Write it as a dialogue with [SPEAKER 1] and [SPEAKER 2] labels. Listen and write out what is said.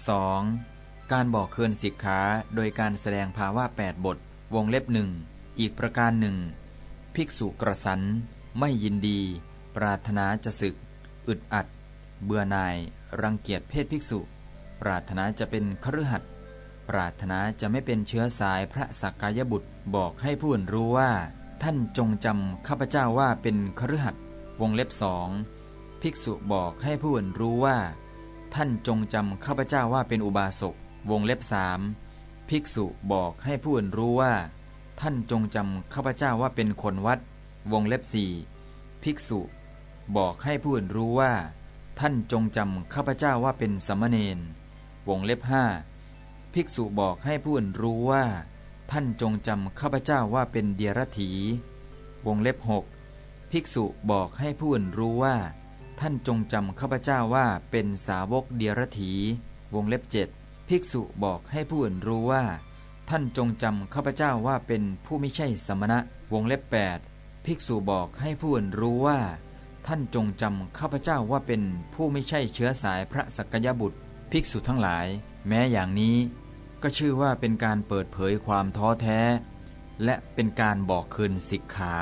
[SPEAKER 1] 2. การบอกเคืนสิกขาโดยการแสดงภาวะ8บท วงเล็บหนึ่งอีกประการหนึ่ง ภิกษุกระสัน ไม่ยินดี ปรารถนาจะศึก อึดอัด เบื่อหน่าย รังเกียจเพศภิกษุ ปรารถนาจะเป็นคฤหัสถ์ปรารถนาจะไม่เป็นเชื้อสายพระสักกายบุตรบอกให้ผู้อื่นรู้ว่า ท่านจงจำข้าพเจ้าว่าเป็นคฤหัสถ์วงเล็บสองภิกษุบอกให้ผู้อื่นรู้ว่า ท่านจงจำข้าพเจ้าว่าเป็นอุบาสก วงเล็บสามภิกษุบอกให้ผู้อื่นรู้ว่า ท่านจงจำข้าพเจ้าว่าเป็นคนวัด วงเล็บสี่ภิกษุ บอกให้ผู้อื่นรู้ว่า ท่านจงจำข้าพเจ้าว่าเป็นสมณเณรวงเล็บห้าภิกษุบอกให้ผู้อื่นรู้ว่า ท่านจงจำข้าพเจ้าว่าเป็นเดียรถี วงเล็บหกภิกษุบอกให้ผู้อื่นรู้ว่า ท่านจงจำข้าพเจ้าว่าเป็นสาวกเดียรถี วงเล็บเจ็ดภิกษุบอกให้ผู้อื่นรู้ว่า ท่านจงจำข้าพเจ้าว่าเป็นผู้ไม่ใช่สมณะ วงเล็บ 8 ภิกษุบอกให้ผู้อื่นรู้ว่า ท่านจงจำข้าพเจ้าว่าเป็นผู้ไม่ใช่เชื้อสายพระสักยบุตร ภิกษุทั้งหลาย แม้อย่างนี้ ก็ชื่อว่าเป็นการเปิดเผยความท้อแท้ และเป็นการบอกคืนสิกขา